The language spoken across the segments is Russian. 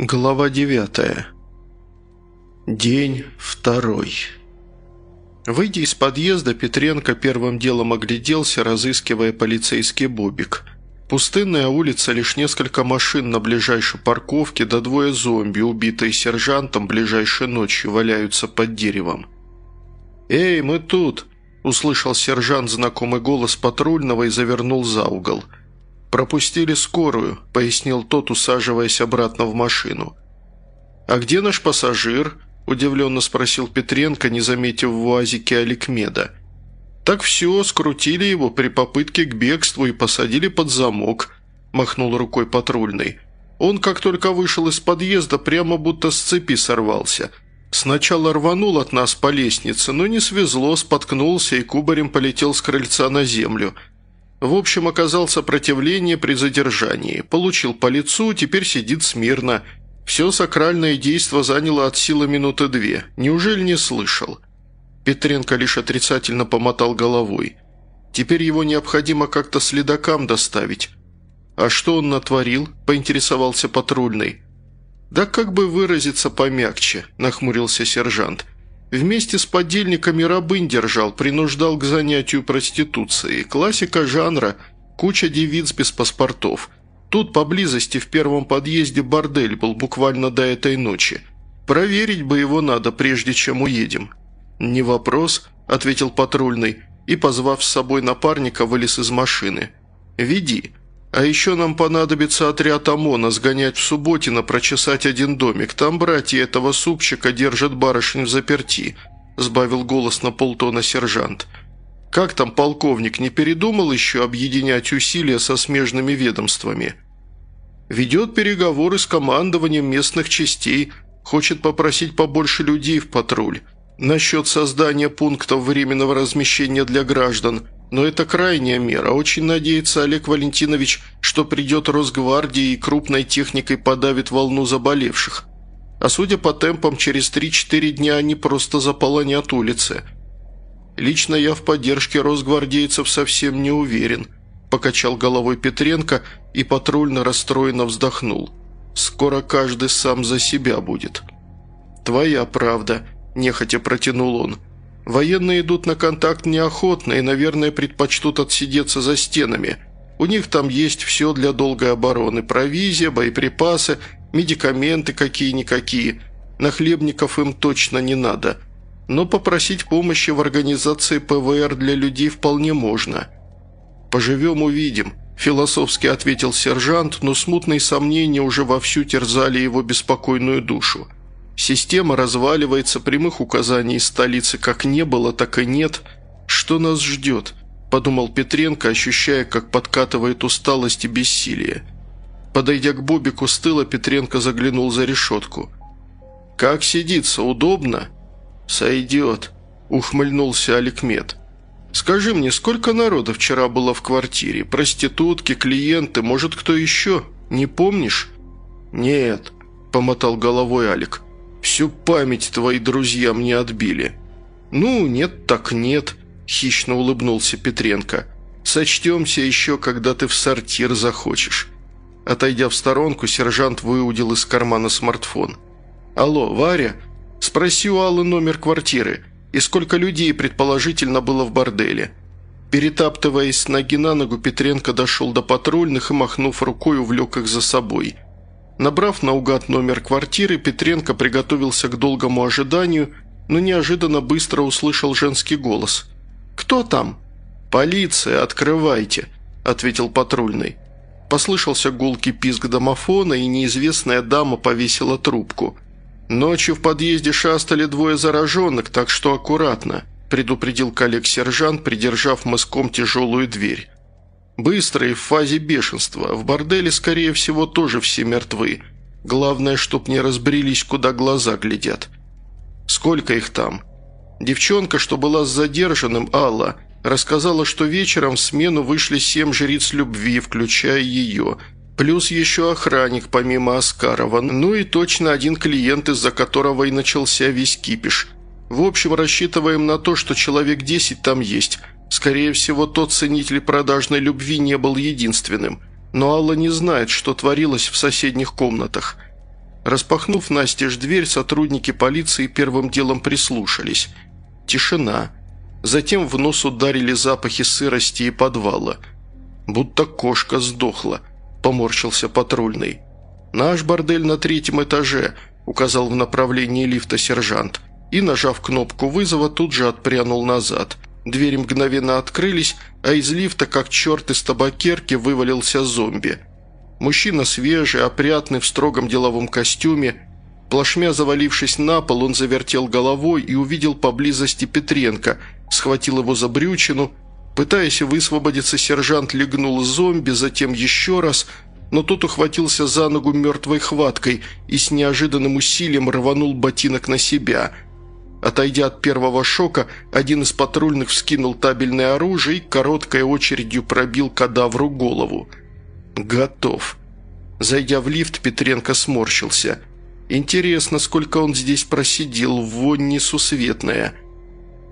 Глава девятая. День второй. Выйдя из подъезда, Петренко первым делом огляделся, разыскивая полицейский бобик. Пустынная улица, лишь несколько машин на ближайшей парковке, да двое зомби, убитые сержантом, ближайшей ночью валяются под деревом. «Эй, мы тут!» – услышал сержант знакомый голос патрульного и завернул за угол – «Пропустили скорую», – пояснил тот, усаживаясь обратно в машину. «А где наш пассажир?» – удивленно спросил Петренко, не заметив в УАЗике Аликмеда. «Так все, скрутили его при попытке к бегству и посадили под замок», – махнул рукой патрульный. «Он, как только вышел из подъезда, прямо будто с цепи сорвался. Сначала рванул от нас по лестнице, но не свезло, споткнулся и кубарем полетел с крыльца на землю». В общем, оказал сопротивление при задержании. Получил по лицу, теперь сидит смирно. Все сакральное действо заняло от силы минуты две. Неужели не слышал? Петренко лишь отрицательно помотал головой. Теперь его необходимо как-то следакам доставить. «А что он натворил?» – поинтересовался патрульный. «Да как бы выразиться помягче», – нахмурился сержант – Вместе с подельниками рабынь держал, принуждал к занятию проституцией. Классика жанра, куча девиц без паспортов. Тут поблизости в первом подъезде бордель был буквально до этой ночи. Проверить бы его надо, прежде чем уедем». «Не вопрос», – ответил патрульный, и, позвав с собой напарника, вылез из машины. «Веди. А еще нам понадобится отряд ОМОНа сгонять в Субботино, прочесать один домик. Там братья этого супчика держат барышень в заперти», – сбавил голос на полтона сержант. «Как там полковник, не передумал еще объединять усилия со смежными ведомствами?» «Ведет переговоры с командованием местных частей, хочет попросить побольше людей в патруль. Насчет создания пунктов временного размещения для граждан – но это крайняя мера. Очень надеется Олег Валентинович, что придет Росгвардия и крупной техникой подавит волну заболевших. А судя по темпам, через 3-4 дня они просто заполонят улицы. Лично я в поддержке росгвардейцев совсем не уверен», – покачал головой Петренко и патрульно расстроенно вздохнул. «Скоро каждый сам за себя будет». «Твоя правда», – нехотя протянул он – Военные идут на контакт неохотно и, наверное, предпочтут отсидеться за стенами. У них там есть все для долгой обороны. Провизия, боеприпасы, медикаменты какие-никакие. Нахлебников им точно не надо. Но попросить помощи в организации ПВР для людей вполне можно. «Поживем – увидим», – философски ответил сержант, но смутные сомнения уже вовсю терзали его беспокойную душу. Система разваливается, прямых указаний из столицы как не было, так и нет. Что нас ждет?» – подумал Петренко, ощущая, как подкатывает усталость и бессилие. Подойдя к Бобику с тыла, Петренко заглянул за решетку. «Как сидится? Удобно?» «Сойдет», – ухмыльнулся Аликмет. «Скажи мне, сколько народа вчера было в квартире? Проститутки, клиенты, может, кто еще? Не помнишь?» «Нет», – помотал головой Алик. Всю память твои друзья мне отбили». «Ну, нет так нет», – хищно улыбнулся Петренко. «Сочтемся еще, когда ты в сортир захочешь». Отойдя в сторонку, сержант выудил из кармана смартфон. «Алло, Варя? Спроси у Аллы номер квартиры. И сколько людей, предположительно, было в борделе?» Перетаптываясь с ноги на ногу, Петренко дошел до патрульных и, махнув рукой, увлек их за собой – Набрав наугад номер квартиры, Петренко приготовился к долгому ожиданию, но неожиданно быстро услышал женский голос. «Кто там?» «Полиция, открывайте», – ответил патрульный. Послышался гулкий писк домофона, и неизвестная дама повесила трубку. «Ночью в подъезде шастали двое зараженных, так что аккуратно», – предупредил коллег-сержант, придержав мыском тяжелую дверь. Быстро и в фазе бешенства. В борделе, скорее всего, тоже все мертвы. Главное, чтоб не разбрелись, куда глаза глядят. Сколько их там? Девчонка, что была с задержанным, Алла, рассказала, что вечером в смену вышли семь жриц любви, включая ее. Плюс еще охранник, помимо Оскарова. Ну и точно один клиент, из-за которого и начался весь кипиш. В общем, рассчитываем на то, что человек 10 там есть – Скорее всего, тот ценитель продажной любви не был единственным. Но Алла не знает, что творилось в соседних комнатах. Распахнув настежь дверь, сотрудники полиции первым делом прислушались. Тишина. Затем в нос ударили запахи сырости и подвала. «Будто кошка сдохла», – поморщился патрульный. «Наш бордель на третьем этаже», – указал в направлении лифта сержант. И, нажав кнопку вызова, тут же отпрянул назад. Двери мгновенно открылись, а из лифта, как черт из табакерки, вывалился зомби. Мужчина свежий, опрятный, в строгом деловом костюме. Плашмя завалившись на пол, он завертел головой и увидел поблизости Петренко, схватил его за брючину. Пытаясь высвободиться, сержант легнул зомби, затем еще раз, но тот ухватился за ногу мертвой хваткой и с неожиданным усилием рванул ботинок на себя – Отойдя от первого шока, один из патрульных вскинул табельное оружие и короткой очередью пробил кадавру голову. «Готов». Зайдя в лифт, Петренко сморщился. «Интересно, сколько он здесь просидел, вонь несусветная».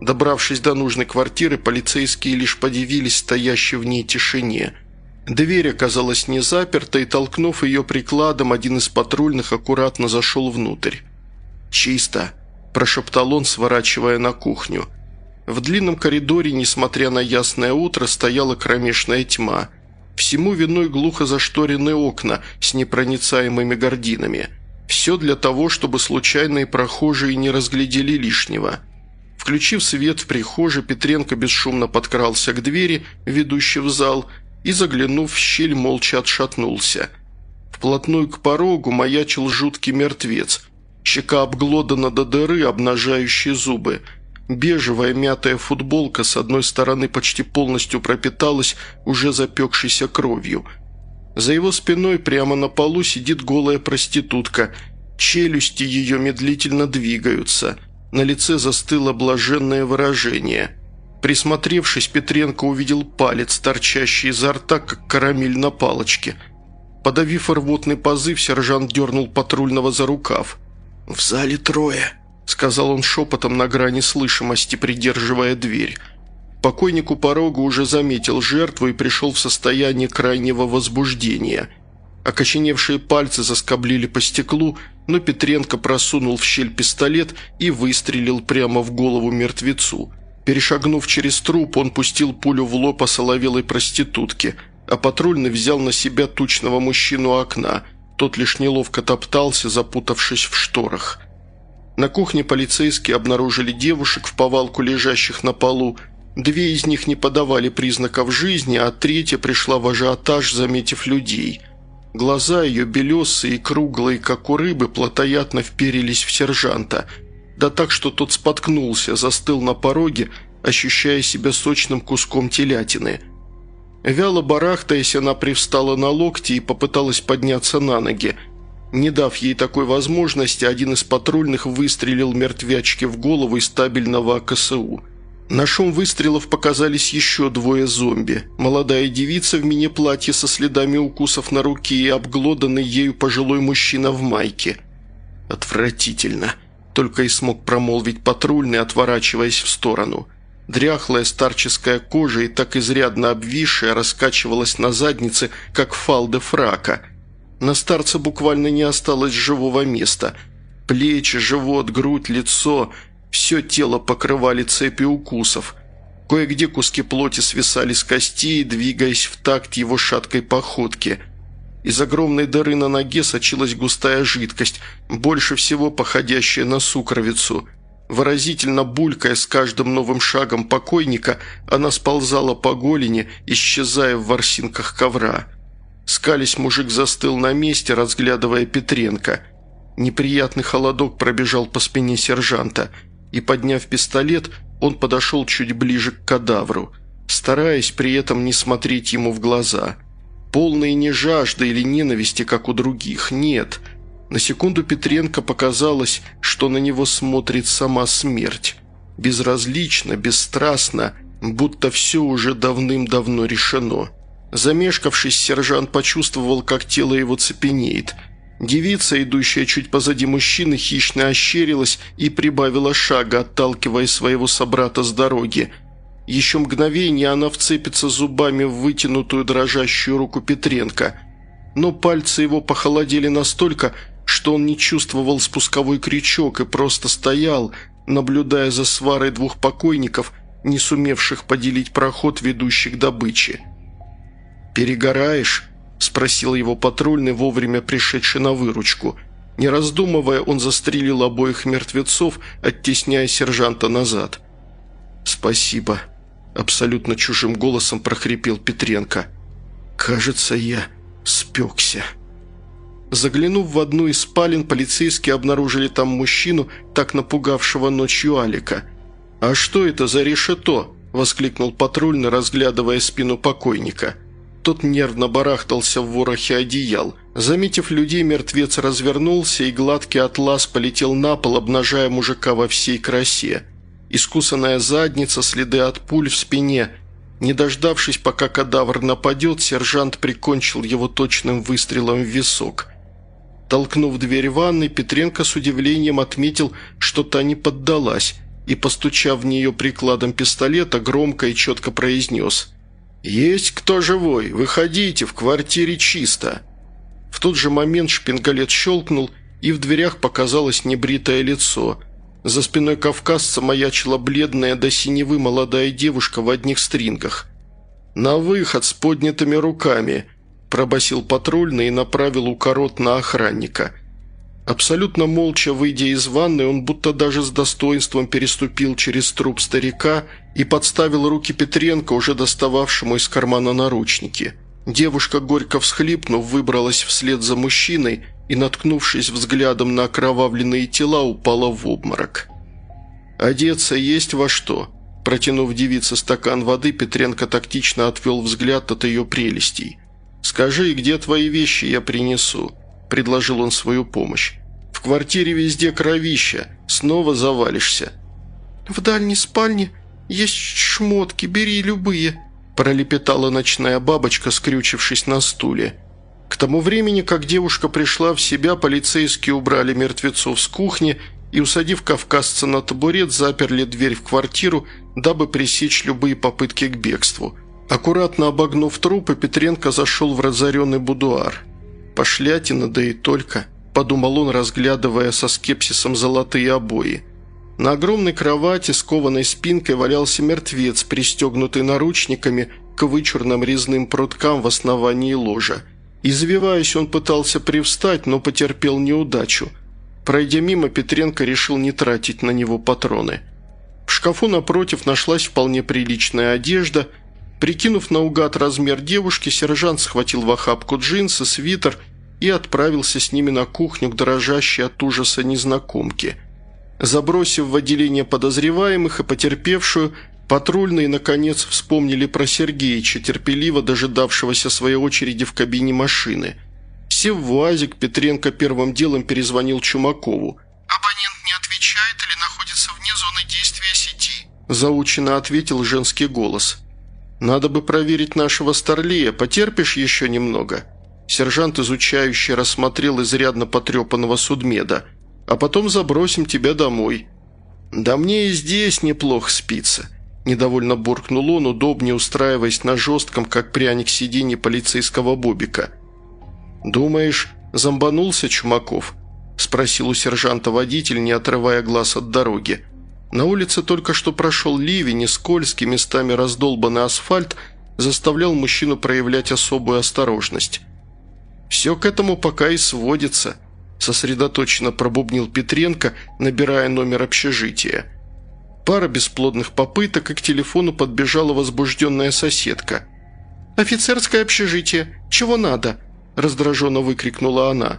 Добравшись до нужной квартиры, полицейские лишь подивились стоящей в ней тишине. Дверь оказалась не заперта, и, толкнув ее прикладом, один из патрульных аккуратно зашел внутрь. «Чисто», прошептал он, сворачивая на кухню. В длинном коридоре, несмотря на ясное утро, стояла кромешная тьма. Всему виной глухо зашторенные окна с непроницаемыми гординами. Все для того, чтобы случайные прохожие не разглядели лишнего. Включив свет в прихожей, Петренко бесшумно подкрался к двери, ведущей в зал, и, заглянув в щель, молча отшатнулся. Вплотную к порогу маячил жуткий мертвец – Щека обглодана до дыры, обнажающие зубы. Бежевая мятая футболка с одной стороны почти полностью пропиталась уже запекшейся кровью. За его спиной прямо на полу сидит голая проститутка. Челюсти ее медлительно двигаются. На лице застыло блаженное выражение. Присмотревшись, Петренко увидел палец, торчащий изо рта, как карамель на палочке. Подавив рвотный позыв, сержант дернул патрульного за рукав – «В зале трое», – сказал он шепотом на грани слышимости, придерживая дверь. Покойник у порога уже заметил жертву и пришел в состояние крайнего возбуждения. Окоченевшие пальцы заскоблили по стеклу, но Петренко просунул в щель пистолет и выстрелил прямо в голову мертвецу. Перешагнув через труп, он пустил пулю в лоб осоловелой проститутки, а патрульный взял на себя тучного мужчину окна – тот лишь неловко топтался, запутавшись в шторах. На кухне полицейские обнаружили девушек в повалку, лежащих на полу. Две из них не подавали признаков жизни, а третья пришла в ажиотаж, заметив людей. Глаза ее, белесые и круглые, как у рыбы, плотоядно вперились в сержанта. Да так, что тот споткнулся, застыл на пороге, ощущая себя сочным куском телятины – Вяло барахтаясь, она привстала на локти и попыталась подняться на ноги. Не дав ей такой возможности, один из патрульных выстрелил мертвячке в голову из стабильного АКСУ. На шум выстрелов показались еще двое зомби. Молодая девица в мини-платье со следами укусов на руке и обглоданный ею пожилой мужчина в майке. «Отвратительно», – только и смог промолвить патрульный, отворачиваясь в сторону – Дряхлая старческая кожа и так изрядно обвисшая раскачивалась на заднице, как фалды фрака. На старца буквально не осталось живого места. Плечи, живот, грудь, лицо – все тело покрывали цепи укусов. Кое-где куски плоти свисали с костей, двигаясь в такт его шаткой походки. Из огромной дыры на ноге сочилась густая жидкость, больше всего походящая на сукровицу – Выразительно булькая с каждым новым шагом покойника, она сползала по голени, исчезая в ворсинках ковра. Скались мужик застыл на месте, разглядывая Петренко. Неприятный холодок пробежал по спине сержанта, и, подняв пистолет, он подошел чуть ближе к кадавру, стараясь при этом не смотреть ему в глаза. Полные не жажды или ненависти, как у других, нет – на секунду Петренко показалось, что на него смотрит сама смерть. Безразлично, бесстрастно, будто все уже давным-давно решено. Замешкавшись, сержант почувствовал, как тело его цепенеет. Девица, идущая чуть позади мужчины, хищно ощерилась и прибавила шага, отталкивая своего собрата с дороги. Еще мгновение она вцепится зубами в вытянутую дрожащую руку Петренко. Но пальцы его похолодели настолько, что он не чувствовал спусковой крючок и просто стоял, наблюдая за сварой двух покойников, не сумевших поделить проход, ведущий к добыче. «Перегораешь?» – спросил его патрульный, вовремя пришедший на выручку. Не раздумывая, он застрелил обоих мертвецов, оттесняя сержанта назад. «Спасибо», – абсолютно чужим голосом прохрипел Петренко. «Кажется, я спекся». Заглянув в одну из спален, полицейские обнаружили там мужчину, так напугавшего ночью Алика. «А что это за решето?» – воскликнул патрульный, разглядывая спину покойника – тот нервно барахтался в ворохе одеял. Заметив людей, мертвец развернулся, и гладкий атлас полетел на пол, обнажая мужика во всей красе. Искусанная задница, следы от пуль в спине. Не дождавшись, пока кадавр нападет, сержант прикончил его точным выстрелом в висок. Толкнув дверь ванной, Петренко с удивлением отметил, что та не поддалась, и, постучав в нее прикладом пистолета, громко и четко произнес – «Есть кто живой? Выходите, в квартире чисто!» В тот же момент шпингалет щелкнул, и в дверях показалось небритое лицо. За спиной кавказца маячила бледная до синевы молодая девушка в одних стрингах. «На выход с поднятыми руками!» – пробасил патрульный и направил укорот на охранника – Абсолютно молча выйдя из ванны, он будто даже с достоинством переступил через труп старика и подставил руки Петренко, уже достававшему из кармана наручники. Девушка, горько всхлипнув, выбралась вслед за мужчиной и, наткнувшись взглядом на окровавленные тела, упала в обморок. «Одеться есть во что?» Протянув девице стакан воды, Петренко тактично отвел взгляд от ее прелестей. «Скажи, где твои вещи я принесу?» – предложил он свою помощь. «В квартире везде кровища. Снова завалишься». «В дальней спальне есть шмотки, бери любые», – пролепетала ночная бабочка, скрючившись на стуле. К тому времени, как девушка пришла в себя, полицейские убрали мертвецов с кухни и, усадив кавказца на табурет, заперли дверь в квартиру, дабы пресечь любые попытки к бегству. Аккуратно обогнув трупы, Петренко зашел в разоренный будуар – «Пошлятина, да и только», – подумал он, разглядывая со скепсисом золотые обои. На огромной кровати с кованой спинкой валялся мертвец, пристегнутый наручниками к вычурным резным пруткам в основании ложа. Извиваясь, он пытался привстать, но потерпел неудачу. Пройдя мимо, Петренко решил не тратить на него патроны. В шкафу напротив нашлась вполне приличная одежда – Прикинув наугад размер девушки, сержант схватил в охапку джинсы, свитер и отправился с ними на кухню к дрожащей от ужаса незнакомке. Забросив в отделение подозреваемых и потерпевшую, патрульные, наконец, вспомнили про Сергеича, терпеливо дожидавшегося своей очереди в кабине машины. Сев в УАЗик, Петренко первым делом перезвонил Чумакову. «Абонент не отвечает или находится вне зоны действия сети?» Заучено ответил женский голос. «Надо бы проверить нашего Старлея. Потерпишь еще немного?» Сержант, изучающий, рассмотрел изрядно потрепанного судмеда. «А потом забросим тебя домой». «Да мне и здесь неплохо спится», – недовольно буркнул он, удобнее устраиваясь на жестком, как пряник сиденье полицейского бобика. «Думаешь, зомбанулся Чумаков?» – спросил у сержанта водитель, не отрывая глаз от дороги. На улице только что прошел ливень, и скользкий, местами раздолбанный асфальт заставлял мужчину проявлять особую осторожность. «Все к этому пока и сводится», – сосредоточенно пробубнил Петренко, набирая номер общежития. Пара бесплодных попыток, и к телефону подбежала возбужденная соседка. «Офицерское общежитие! Чего надо?» – раздраженно выкрикнула она.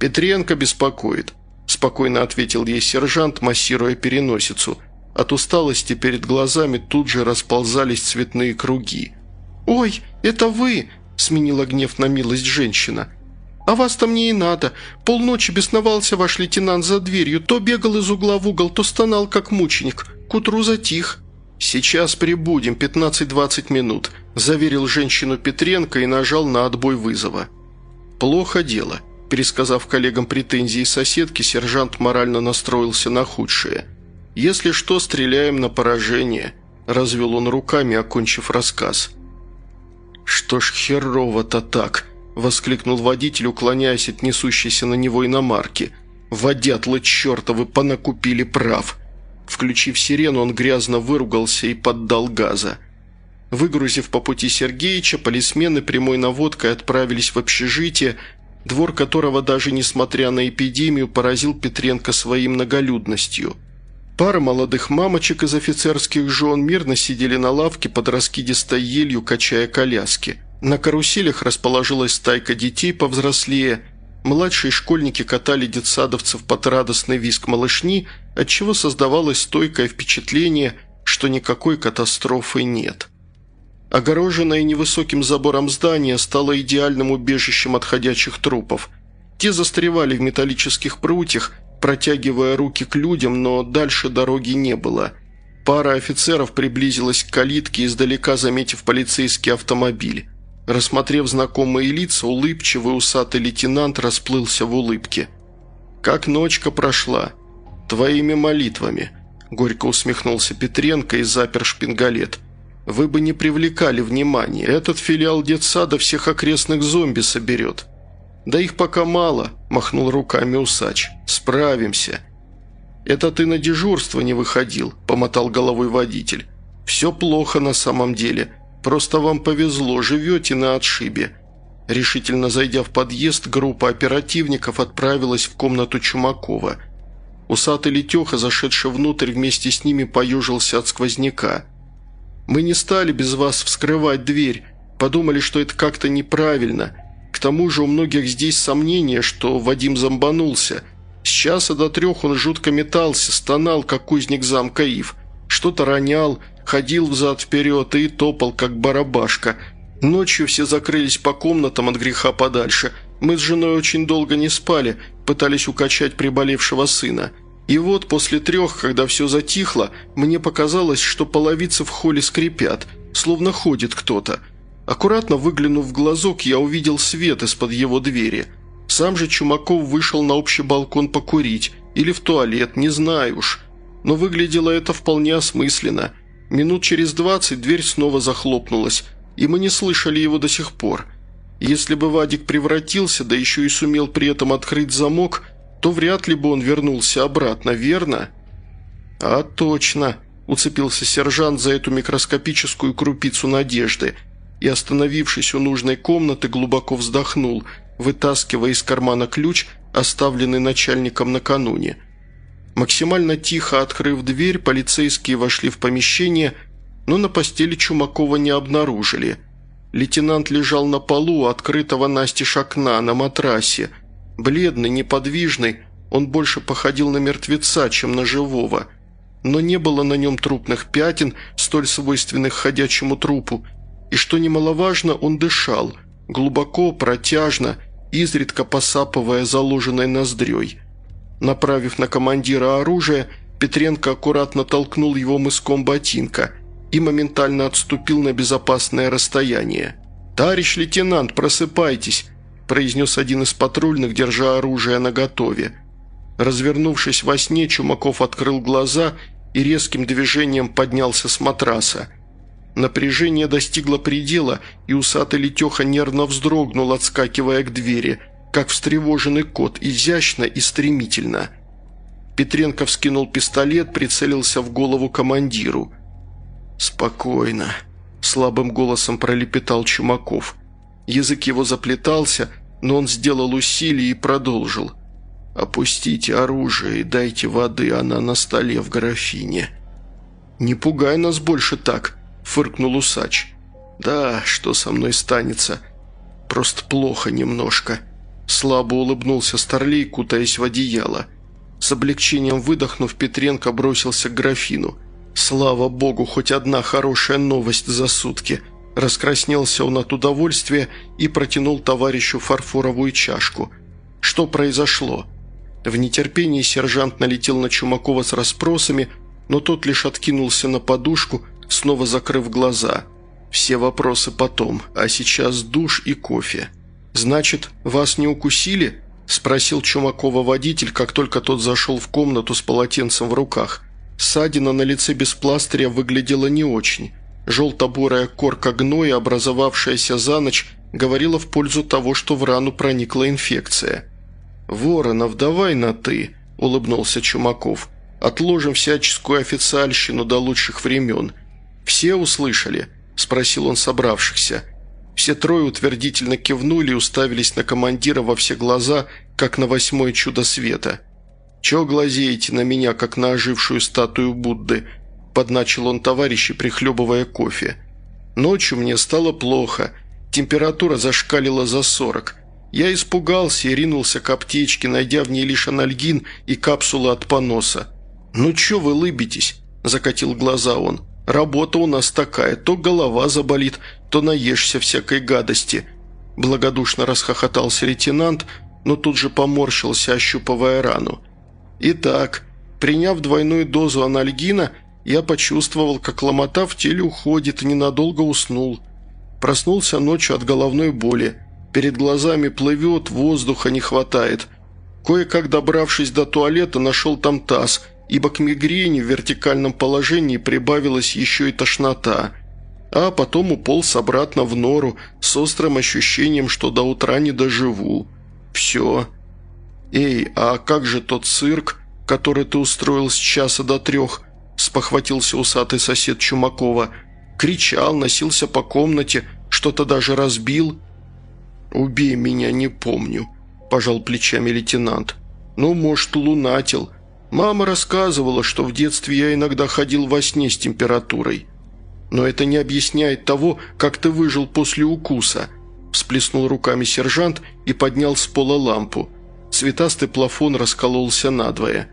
«Петренко беспокоит», – спокойно ответил ей сержант, массируя переносицу. От усталости перед глазами тут же расползались цветные круги. «Ой, это вы!» – сменила гнев на милость женщина. «А вас-то мне и надо. Полночи бесновался ваш лейтенант за дверью, то бегал из угла в угол, то стонал, как мученик. К утру затих». «Сейчас прибудем, 15-20 минут», – заверил женщину Петренко и нажал на отбой вызова. «Плохо дело». Пересказав коллегам претензии соседки, сержант морально настроился на худшее. «Если что, стреляем на поражение», – развел он руками, окончив рассказ. «Что ж херово-то так?» –– воскликнул водитель, уклоняясь от несущейся на него иномарки. «Водятлы чертовы понакупили прав!» Включив сирену, он грязно выругался и поддал газа. Выгрузив по пути Сергеича, полисмены прямой наводкой отправились в общежитие, двор которого даже несмотря на эпидемию поразил Петренко своей многолюдностью. Пара молодых мамочек из офицерских жен мирно сидели на лавке под раскидистой елью, качая коляски. На каруселях расположилась стайка детей повзрослее. Младшие школьники катали детсадовцев под радостный визг малышни, отчего создавалось стойкое впечатление, что никакой катастрофы нет. Огороженное невысоким забором здание стало идеальным убежищем от ходячих трупов. Те застревали в металлических прутьях, протягивая руки к людям, но дальше дороги не было. Пара офицеров приблизилась к калитке, издалека заметив полицейский автомобиль. Рассмотрев знакомые лица, улыбчивый усатый лейтенант расплылся в улыбке. «Как ночка прошла? Твоими молитвами», – горько усмехнулся Петренко и запер шпингалет – вы бы не привлекали внимания. Этот филиал детсада всех окрестных зомби соберет». «Да их пока мало», – махнул руками усач. «Справимся». «Это ты на дежурство не выходил», – помотал головой водитель. «Все плохо на самом деле. Просто вам повезло, живете на отшибе». Решительно зайдя в подъезд, группа оперативников отправилась в комнату Чумакова. Усатый Летеха, зашедший внутрь, вместе с ними поюжился от сквозняка – мы не стали без вас вскрывать дверь, подумали, что это как-то неправильно. К тому же у многих здесь сомнения, что Вадим зомбанулся. С часа до трех он жутко метался, стонал, как кузник замка Ив. Что-то ронял, ходил взад-вперед и топал, как барабашка. Ночью все закрылись по комнатам от греха подальше. Мы с женой очень долго не спали, пытались укачать приболевшего сына – и вот после трех, когда все затихло, мне показалось, что половицы в холле скрипят, словно ходит кто-то. Аккуратно выглянув в глазок, я увидел свет из-под его двери. Сам же Чумаков вышел на общий балкон покурить, или в туалет, не знаю уж. Но выглядело это вполне осмысленно. Минут через двадцать дверь снова захлопнулась, и мы не слышали его до сих пор. Если бы Вадик превратился, да еще и сумел при этом открыть замок – то вряд ли бы он вернулся обратно, верно?» «А точно», – уцепился сержант за эту микроскопическую крупицу надежды и, остановившись у нужной комнаты, глубоко вздохнул, вытаскивая из кармана ключ, оставленный начальником накануне. Максимально тихо открыв дверь, полицейские вошли в помещение, но на постели Чумакова не обнаружили. Лейтенант лежал на полу, открытого настежь окна, на матрасе – Бледный, неподвижный, он больше походил на мертвеца, чем на живого. Но не было на нем трупных пятен, столь свойственных ходячему трупу. И что немаловажно, он дышал, глубоко, протяжно, изредка посапывая заложенной ноздрёй. Направив на командира оружие, Петренко аккуратно толкнул его мыском ботинка и моментально отступил на безопасное расстояние. «Товарищ лейтенант, просыпайтесь!» – произнес один из патрульных, держа оружие наготове. Развернувшись во сне, Чумаков открыл глаза и резким движением поднялся с матраса. Напряжение достигло предела, и усатый летеха нервно вздрогнул, отскакивая к двери, как встревоженный кот, изящно и стремительно. Петренко вскинул пистолет, прицелился в голову командиру. «Спокойно», – слабым голосом пролепетал Чумаков – Язык его заплетался, но он сделал усилие и продолжил. «Опустите оружие и дайте воды, она на столе в графине». «Не пугай нас больше так», – фыркнул усач. «Да, что со мной станется? Просто плохо немножко». Слабо улыбнулся Старлей, кутаясь в одеяло. С облегчением выдохнув, Петренко бросился к графину. «Слава богу, хоть одна хорошая новость за сутки», – Раскраснелся он от удовольствия и протянул товарищу фарфоровую чашку. Что произошло? В нетерпении сержант налетел на Чумакова с расспросами, но тот лишь откинулся на подушку, снова закрыв глаза. Все вопросы потом, а сейчас душ и кофе. «Значит, вас не укусили?» – спросил Чумакова водитель, как только тот зашел в комнату с полотенцем в руках. Ссадина на лице без пластыря выглядела не очень. Желто-бурая корка гноя, образовавшаяся за ночь, говорила в пользу того, что в рану проникла инфекция. «Воронов, давай на «ты», – улыбнулся Чумаков. «Отложим всяческую официальщину до лучших времен. Все услышали?» – спросил он собравшихся. Все трое утвердительно кивнули и уставились на командира во все глаза, как на восьмое чудо света. «Чё глазеете на меня, как на ожившую статую Будды?» – подначил он товарищей, прихлебывая кофе. «Ночью мне стало плохо. Температура зашкалила за сорок. Я испугался и ринулся к аптечке, найдя в ней лишь анальгин и капсулы от поноса. «Ну чё вы лыбитесь?» – закатил глаза он. «Работа у нас такая, то голова заболит, то наешься всякой гадости». Благодушно расхохотался лейтенант, но тут же поморщился, ощупывая рану. «Итак, приняв двойную дозу анальгина, я почувствовал, как ломота в теле уходит ненадолго уснул. Проснулся ночью от головной боли. Перед глазами плывет, воздуха не хватает. Кое-как добравшись до туалета, нашел там таз, ибо к мигрени в вертикальном положении прибавилась еще и тошнота. А потом уполз обратно в нору с острым ощущением, что до утра не доживу. Все. «Эй, а как же тот цирк, который ты устроил с часа до трех?» – спохватился усатый сосед Чумакова. Кричал, носился по комнате, что-то даже разбил – «Убей меня, не помню», – пожал плечами лейтенант. «Ну, может, лунатил. Мама рассказывала, что в детстве я иногда ходил во сне с температурой. Но это не объясняет того, как ты выжил после укуса», – всплеснул руками сержант и поднял с пола лампу. Цветастый плафон раскололся надвое.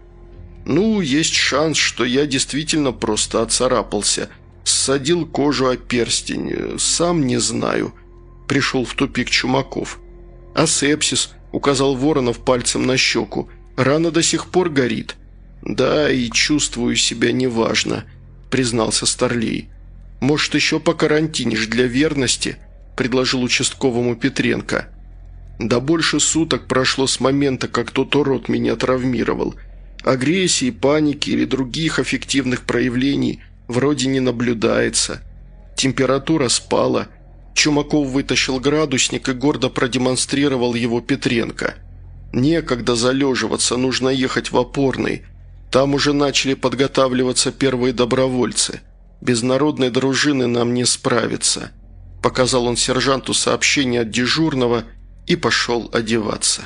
«Ну, есть шанс, что я действительно просто оцарапался. Ссадил кожу о перстень. Сам не знаю» пришел в тупик Чумаков. «Асепсис», – указал Воронов пальцем на щеку. «Рана до сих пор горит». «Да, и чувствую себя неважно», – признался Старлей. «Может, еще покарантинишь для верности?» – предложил участковому Петренко. «Да больше суток прошло с момента, как тот урод меня травмировал. Агрессии, паники или других аффективных проявлений вроде не наблюдается. Температура спала – Чумаков вытащил градусник и гордо продемонстрировал его Петренко. «Некогда залеживаться, нужно ехать в опорный. Там уже начали подготавливаться первые добровольцы. Без народной дружины нам не справиться». Показал он сержанту сообщение от дежурного и пошел одеваться.